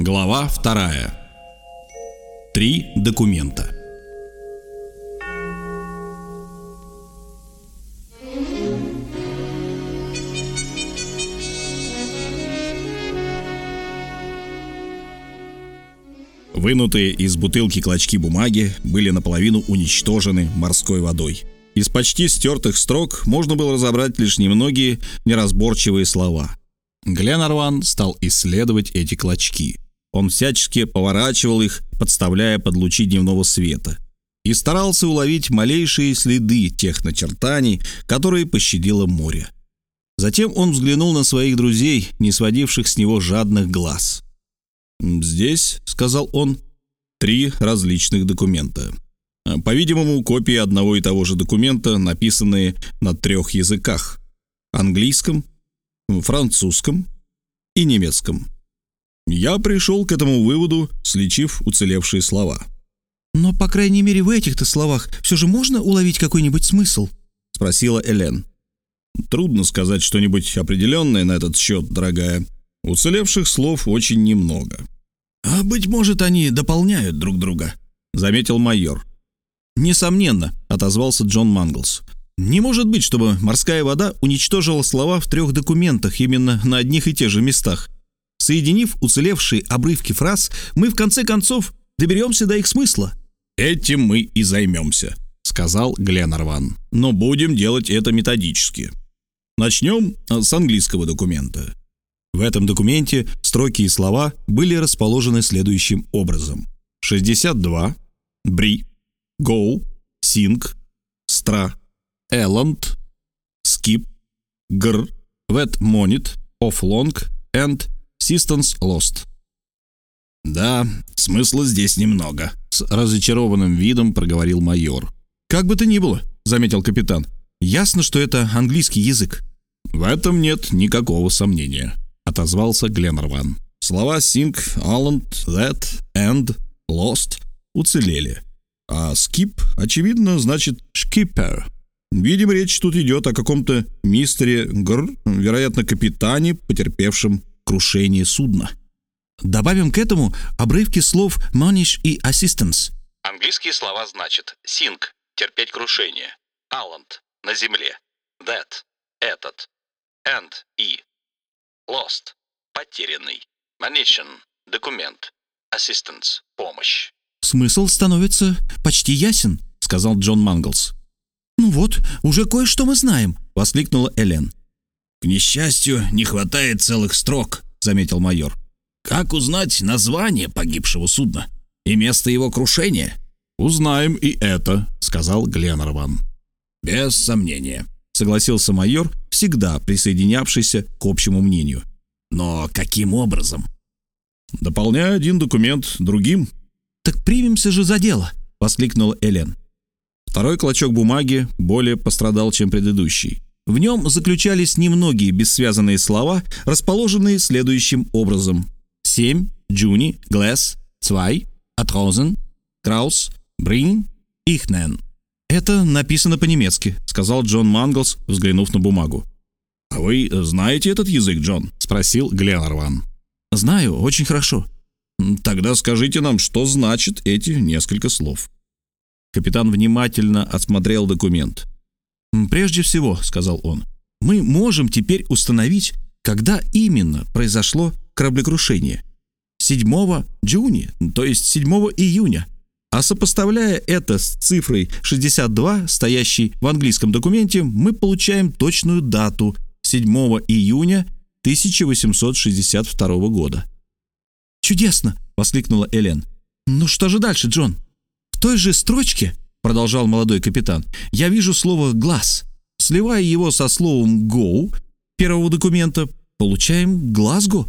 Глава вторая. Три документа. Вынутые из бутылки клочки бумаги были наполовину уничтожены морской водой. Из почти стертых строк можно было разобрать лишь немногие неразборчивые слова. Гленарван стал исследовать эти клочки. Он всячески поворачивал их, подставляя под лучи дневного света, и старался уловить малейшие следы тех начертаний, которые пощадило море. Затем он взглянул на своих друзей, не сводивших с него жадных глаз. «Здесь», — сказал он, — «три различных документа. По-видимому, копии одного и того же документа, написанные на трех языках — английском, французском и немецком. Я пришел к этому выводу, сличив уцелевшие слова. «Но, по крайней мере, в этих-то словах все же можно уловить какой-нибудь смысл?» — спросила Элен. «Трудно сказать что-нибудь определенное на этот счет, дорогая. Уцелевших слов очень немного». «А, быть может, они дополняют друг друга», — заметил майор. «Несомненно», — отозвался Джон Манглс. «Не может быть, чтобы морская вода уничтожила слова в трех документах именно на одних и тех же местах. Соединив уцелевшие обрывки фраз, мы в конце концов доберемся до их смысла». «Этим мы и займемся», — сказал Гленарван. «Но будем делать это методически. Начнем с английского документа. В этом документе строки и слова были расположены следующим образом. 62, бри, go, sing, стра, эланд, skip, гр, wet monit, off long and Assistance Lost. «Да, смысла здесь немного», — с разочарованным видом проговорил майор. «Как бы то ни было», — заметил капитан, — «ясно, что это английский язык». «В этом нет никакого сомнения», — отозвался Гленнерван. Слова «sing», «alland», «that», «and», «lost» уцелели. А «skip», очевидно, значит «skipper». Видимо, речь тут идет о каком-то мистере Гр, вероятно, капитане, потерпевшем крушение судна. Добавим к этому обрывки слов «manish» и «assistance». Английские слова значат «sink» — терпеть крушение, «island» — на земле, «that» — этот, «and» — и, «lost» — потерянный, «manition» — документ, «assistance» — помощь. «Смысл становится почти ясен», — сказал Джон Манглс. «Ну вот, уже кое-что мы знаем», — воскликнула Элен. «К несчастью, не хватает целых строк», — заметил майор. «Как узнать название погибшего судна и место его крушения?» «Узнаем и это», — сказал Гленнерван. «Без сомнения», — согласился майор, всегда присоединявшийся к общему мнению. «Но каким образом?» «Дополняя один документ другим». «Так примемся же за дело», — воскликнула Элен. Второй клочок бумаги более пострадал, чем предыдущий. В нем заключались немногие бессвязанные слова, расположенные следующим образом. «Семь», «Джуни», «Глэс», «Цвай», «Атрозен», «Краус», «Брин», «Ихнен». «Это написано по-немецки», — сказал Джон Манглс, взглянув на бумагу. «А вы знаете этот язык, Джон?» — спросил Гленарван. «Знаю, очень хорошо». «Тогда скажите нам, что значит эти несколько слов». Капитан внимательно осмотрел документ. «Прежде всего», — сказал он, — «мы можем теперь установить, когда именно произошло кораблекрушение. 7 джуни, то есть 7 июня. А сопоставляя это с цифрой 62, стоящей в английском документе, мы получаем точную дату 7 июня 1862 года. «Чудесно!» — воскликнула Элен. «Ну что же дальше, Джон?» «В той же строчке продолжал молодой капитан, я вижу слово «глаз». Сливая его со словом «go» первого документа, получаем «Глазго».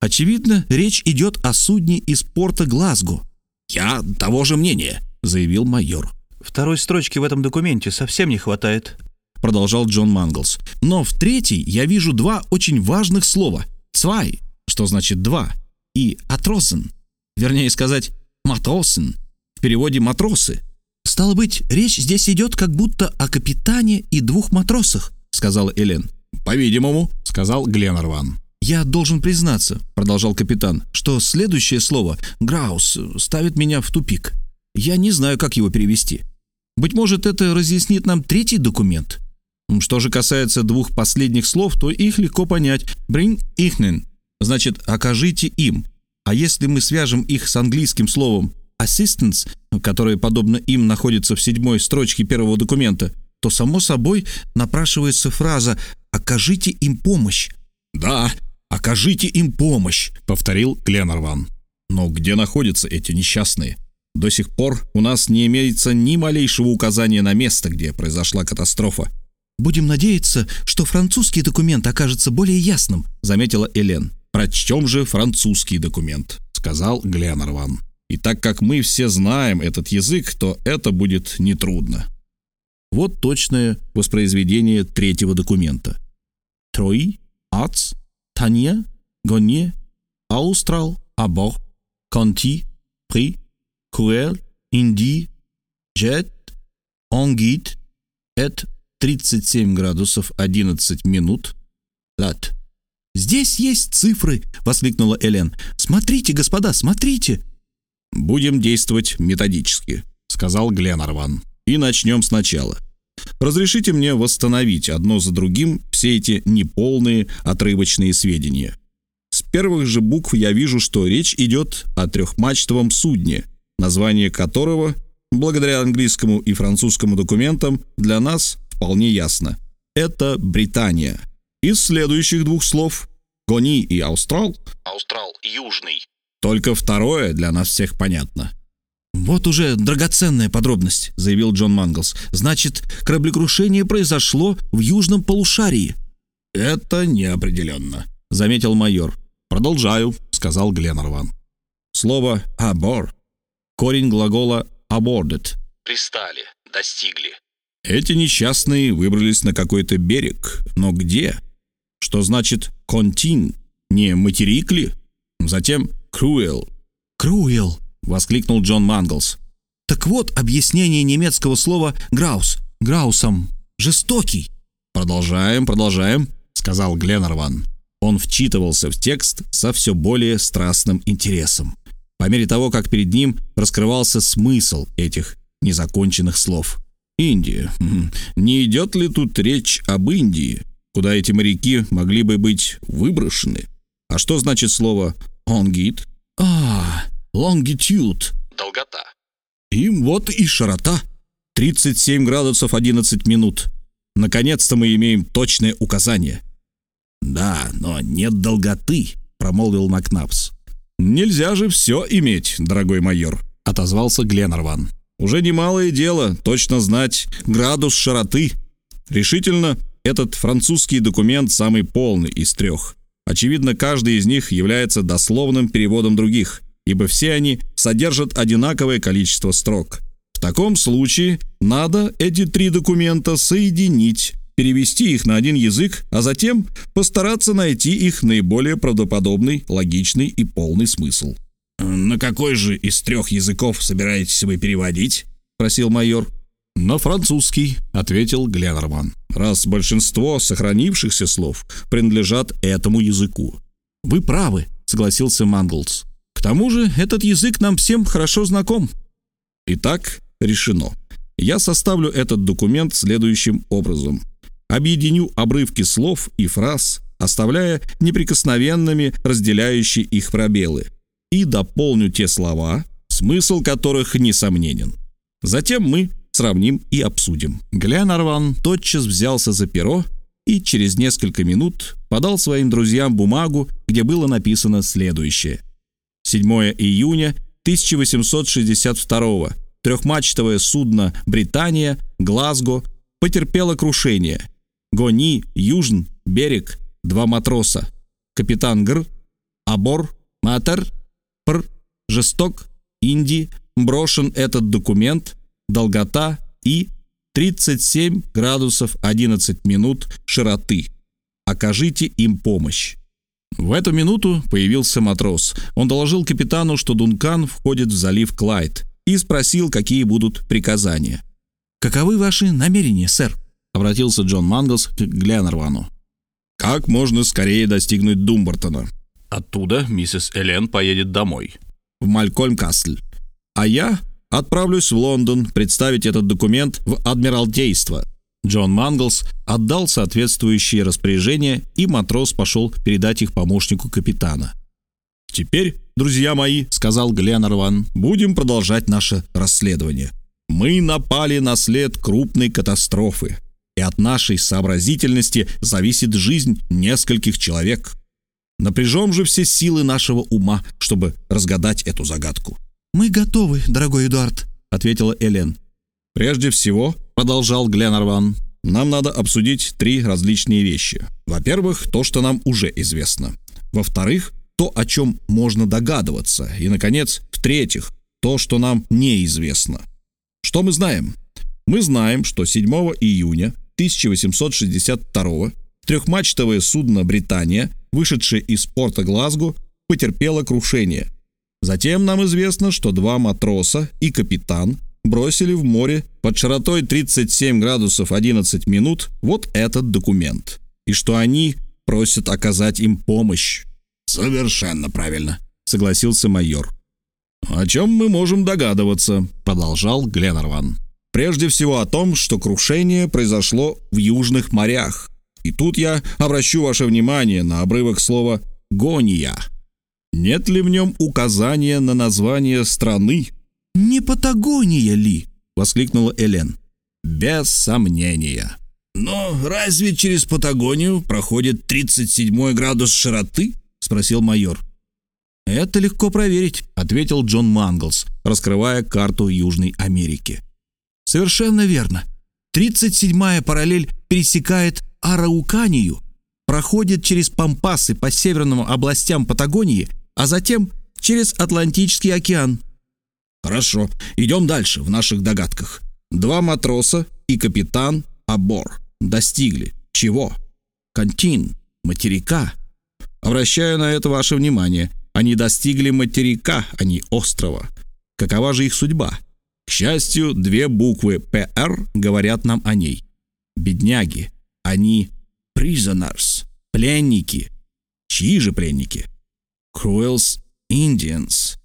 Очевидно, речь идет о судне из порта Глазго. «Я того же мнения», — заявил майор. «Второй строчки в этом документе совсем не хватает», — продолжал Джон Манглс. «Но в третьей я вижу два очень важных слова. «Цвай», что значит «два», и «атросен», вернее сказать «матросен», в переводе «матросы», «Стало быть, речь здесь идет как будто о капитане и двух матросах», — сказала Элен. «По-видимому», — сказал Гленнерван. «Я должен признаться», — продолжал капитан, «что следующее слово «граус» ставит меня в тупик. Я не знаю, как его перевести. Быть может, это разъяснит нам третий документ. Что же касается двух последних слов, то их легко понять. «Bring ihnen» значит «окажите им». А если мы свяжем их с английским словом assistance, которое, подобно им, находится в седьмой строчке первого документа, то, само собой, напрашивается фраза «окажите им помощь». «Да, окажите им помощь», — повторил Гленнерван. «Но где находятся эти несчастные? До сих пор у нас не имеется ни малейшего указания на место, где произошла катастрофа». «Будем надеяться, что французский документ окажется более ясным», — заметила Элен. «Прочтем же французский документ», — сказал Гленнерван. «И так как мы все знаем этот язык, то это будет нетрудно». Вот точное воспроизведение третьего документа. «Трой Ац, Тания, Гонье, Аустрал, Абор, Конти, При, Круэл, Инди, Джет, Онгит, Эт 37 градусов 11 минут, Лат. «Здесь есть цифры!» — воскликнула Элен. «Смотрите, господа, смотрите!» «Будем действовать методически», — сказал Гленарван. «И начнем сначала. Разрешите мне восстановить одно за другим все эти неполные отрывочные сведения. С первых же букв я вижу, что речь идет о трехмачтовом судне, название которого, благодаря английскому и французскому документам, для нас вполне ясно. Это Британия. Из следующих двух слов «Гони» и «Аустрал» Аустрал южный. Только второе для нас всех понятно. «Вот уже драгоценная подробность», — заявил Джон Манглс. «Значит, кораблекрушение произошло в южном полушарии». «Это неопределенно», — заметил майор. «Продолжаю», — сказал Гленнерван. Слово «абор» — корень глагола «aboarded». Пристали, достигли. Эти несчастные выбрались на какой-то берег, но где? Что значит «контин»? Не материк ли? Затем «cruel». «Круэл», — воскликнул Джон Манглс. Так вот объяснение немецкого слова «граус». Граусом. Жестокий. «Продолжаем, продолжаем», — сказал Гленнерван. Он вчитывался в текст со все более страстным интересом. По мере того, как перед ним раскрывался смысл этих незаконченных слов. «Индия. Не идет ли тут речь об Индии, куда эти моряки могли бы быть выброшены? А что значит слово «онгит»? А, longitude. Долгота. Им вот и широта. 37 градусов 11 минут. Наконец-то мы имеем точное указание. Да, но нет долготы, промолвил Макнапс. Нельзя же все иметь, дорогой майор, отозвался Гленнерван. Уже немалое дело точно знать градус широты. Решительно, этот французский документ самый полный из трех. Очевидно, каждый из них является дословным переводом других, ибо все они содержат одинаковое количество строк. В таком случае надо эти три документа соединить, перевести их на один язык, а затем постараться найти их наиболее правдоподобный, логичный и полный смысл. «На какой же из трех языков собираетесь вы переводить?» — спросил майор. «На французский», — ответил Гленнерман, «раз большинство сохранившихся слов принадлежат этому языку». Вы правы, согласился Манглс. К тому же этот язык нам всем хорошо знаком. Итак, решено. Я составлю этот документ следующим образом. Объединю обрывки слов и фраз, оставляя неприкосновенными разделяющие их пробелы, и дополню те слова, смысл которых несомненен. Затем мы сравним и обсудим. Гленарван тотчас взялся за перо и через несколько минут подал своим друзьям бумагу, где было написано следующее. 7 июня 1862 трехмачтовое судно «Британия», Глазго, потерпело крушение. Гони, Южн, берег, два матроса. Капитан Гр, Абор, Матер, Пр, Жесток, Инди, брошен этот документ, долгота и 37 градусов 11 минут широты. Окажите им помощь. В эту минуту появился матрос. Он доложил капитану, что Дункан входит в залив Клайд, и спросил, какие будут приказания. «Каковы ваши намерения, сэр?» — обратился Джон Манглс к Гленнервану. как можно скорее достигнуть Думбартона. Оттуда миссис Элен поедет домой, в Малькольм-Кастль. А я отправлюсь в Лондон представить этот документ в Адмиралтейство. Джон Манглс отдал соответствующие распоряжения, и матрос пошел передать их помощнику капитана. «Теперь, друзья мои», — сказал Гленнерван, — «будем продолжать наше расследование. Мы напали на след крупной катастрофы, и от нашей сообразительности зависит жизнь нескольких человек. Напряжем же все силы нашего ума, чтобы разгадать эту загадку». «Мы готовы, дорогой Эдуард», — ответила Элен. «Прежде всего», — продолжал Гленнерван, — «нам надо обсудить три различные вещи. Во-первых, то, что нам уже известно. Во-вторых, то, о чем можно догадываться. И, наконец, в-третьих, то, что нам неизвестно. Что мы знаем? Мы знаем, что 7 июня 1862 трехмачтовое судно «Британия», вышедшее из порта Глазго, потерпело крушение. Затем нам известно, что два матроса и капитан бросили в море под широтой 37 градусов 11 минут вот этот документ, и что они просят оказать им помощь. «Совершенно правильно», — согласился майор. «О чем мы можем догадываться?» — продолжал Гленнерван. «Прежде всего о том, что крушение произошло в южных морях. И тут я обращу ваше внимание на обрывок слова «гония». Нет ли в нем указания на название страны?» «Не Патагония ли?» — воскликнула Элен. «Без сомнения». «Но разве через Патагонию проходит 37 градус широты?» спросил майор. «Это легко проверить», — ответил Джон Манглс, раскрывая карту Южной Америки. «Совершенно верно. 37-я параллель пересекает Арауканию, проходит через Пампасы по северным областям Патагонии, а затем через Атлантический океан». «Хорошо, идем дальше в наших догадках. Два матроса и капитан Абор достигли чего? Контин, материка, Обращаю на это ваше внимание. Они достигли материка, а не острова. Какова же их судьба? К счастью, две буквы «ПР» говорят нам о ней. Бедняги. Они prisoners, пленники. Чьи же пленники? Cruels Indians,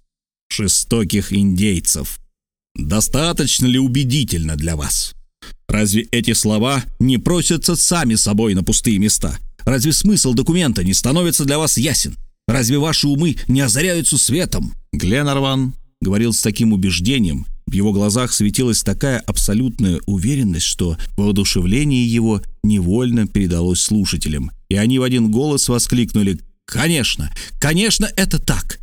жестоких индейцев. Достаточно ли убедительно для вас? Разве эти слова не просятся сами собой на пустые места? Разве смысл документа не становится для вас ясен? Разве ваши умы не озаряются светом?» Гленарван говорил с таким убеждением, в его глазах светилась такая абсолютная уверенность, что воодушевление его невольно передалось слушателям, и они в один голос воскликнули «Конечно! Конечно, это так!»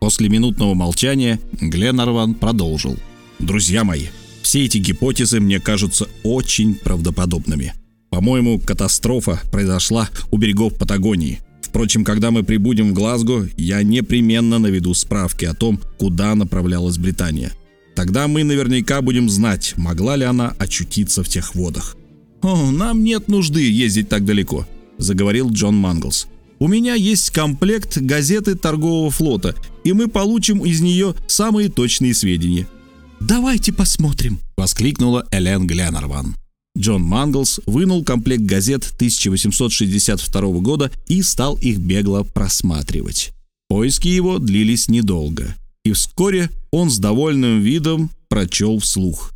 После минутного молчания Гленарван продолжил. «Друзья мои, все эти гипотезы мне кажутся очень правдоподобными. По-моему, катастрофа произошла у берегов Патагонии. Впрочем, когда мы прибудем в Глазго, я непременно наведу справки о том, куда направлялась Британия. Тогда мы наверняка будем знать, могла ли она очутиться в тех водах. «О, нам нет нужды ездить так далеко», — заговорил Джон Манглс. «У меня есть комплект газеты торгового флота, и мы получим из нее самые точные сведения. «Давайте посмотрим», — воскликнула Элен Гленнерван. Джон Манглс вынул комплект газет 1862 года и стал их бегло просматривать. Поиски его длились недолго, и вскоре он с довольным видом прочел вслух.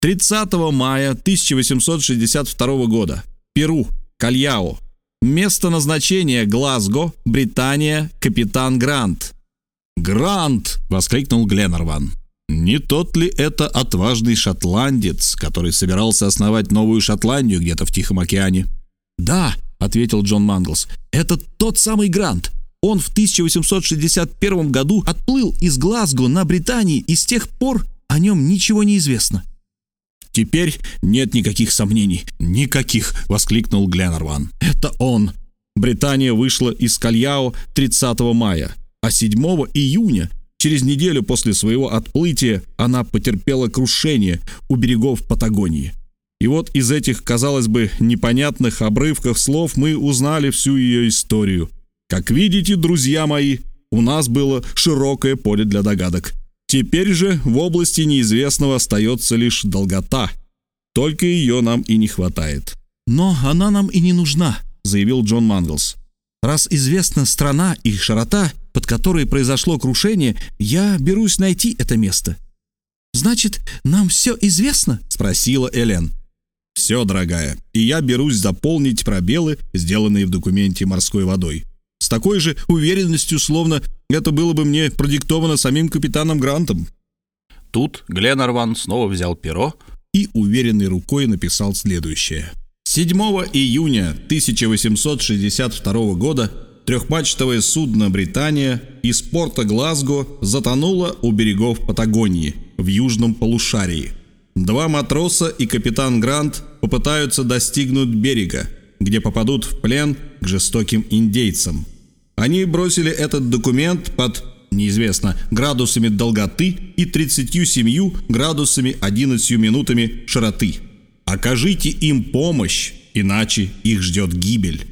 30 мая 1862 года. Перу. Кальяо. Место назначения Глазго, Британия, капитан Грант. «Грант!» — воскликнул Гленнерван. Не тот ли это отважный шотландец, который собирался основать новую Шотландию где-то в Тихом океане? «Да», — ответил Джон Манглс, — «это тот самый Грант. Он в 1861 году отплыл из Глазго на Британии, и с тех пор о нем ничего не известно». «Теперь нет никаких сомнений. Никаких!» — воскликнул Гленнерван. «Это он!» Британия вышла из Кальяо 30 мая, а 7 июня Через неделю после своего отплытия она потерпела крушение у берегов Патагонии. И вот из этих, казалось бы, непонятных обрывков слов мы узнали всю ее историю. Как видите, друзья мои, у нас было широкое поле для догадок. Теперь же в области неизвестного остается лишь долгота. Только ее нам и не хватает. «Но она нам и не нужна», — заявил Джон Манглс. «Раз известна страна и широта, под которой произошло крушение, я берусь найти это место». «Значит, нам все известно?» — спросила Элен. «Все, дорогая, и я берусь заполнить пробелы, сделанные в документе морской водой. Такой же уверенностью, словно это было бы мне продиктовано самим капитаном Грантом». Тут Гленарван снова взял перо и уверенной рукой написал следующее. 7 июня 1862 года трехмачтовое судно «Британия» из порта Глазго затонуло у берегов Патагонии в южном полушарии. Два матроса и капитан Грант попытаются достигнуть берега, где попадут в плен к жестоким индейцам. Они бросили этот документ под, неизвестно, градусами долготы и 37 градусами 11 минутами широты. Окажите им помощь, иначе их ждет гибель».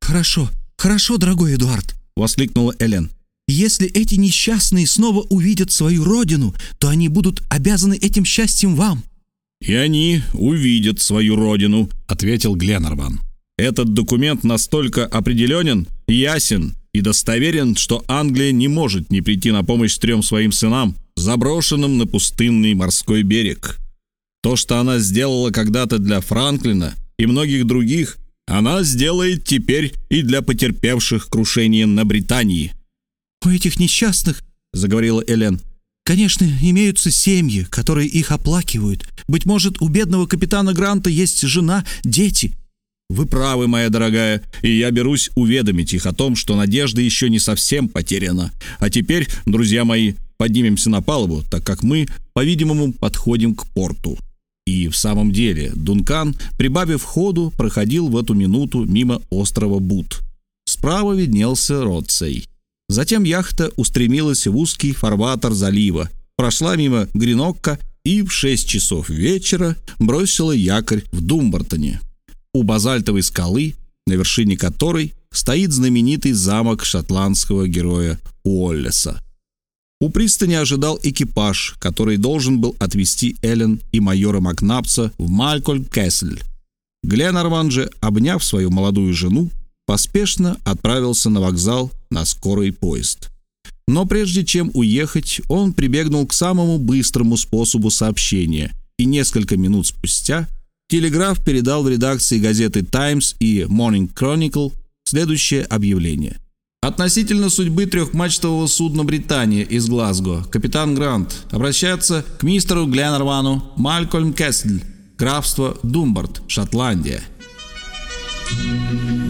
«Хорошо, хорошо, дорогой Эдуард», — воскликнула Элен. «Если эти несчастные снова увидят свою родину, то они будут обязаны этим счастьем вам». «И они увидят свою родину», — ответил Гленнерван. «Этот документ настолько определенен, ясен и достоверен, что Англия не может не прийти на помощь трем своим сынам, заброшенным на пустынный морской берег. То, что она сделала когда-то для Франклина и многих других, она сделает теперь и для потерпевших крушение на Британии. «У этих несчастных, — заговорила Элен, — конечно, имеются семьи, которые их оплакивают. Быть может, у бедного капитана Гранта есть жена, дети». «Вы правы, моя дорогая, и я берусь уведомить их о том, что надежда еще не совсем потеряна. А теперь, друзья мои, поднимемся на палубу, так как мы, по-видимому, подходим к порту». И в самом деле Дункан, прибавив ходу, проходил в эту минуту мимо острова Бут. Справа виднелся Ротсей. Затем яхта устремилась в узкий фарватер залива, прошла мимо Гринокка и в 6 часов вечера бросила якорь в Думбартоне, у базальтовой скалы, на вершине которой стоит знаменитый замок шотландского героя Уоллеса. У пристани ожидал экипаж, который должен был отвезти Эллен и майора Макнапса в Малькольм-Кэсль. Гленарван же, обняв свою молодую жену, поспешно отправился на вокзал на скорый поезд. Но прежде чем уехать, он прибегнул к самому быстрому способу сообщения, и несколько минут спустя телеграф передал в редакции газеты «Таймс» и «Morning Chronicle» следующее объявление – Относительно судьбы трехмачтового судна «Британия» из Глазго, капитан Грант обращается к мистеру Гленнервану Малькольм Кессель, графство Думбард, Шотландия. Thank you.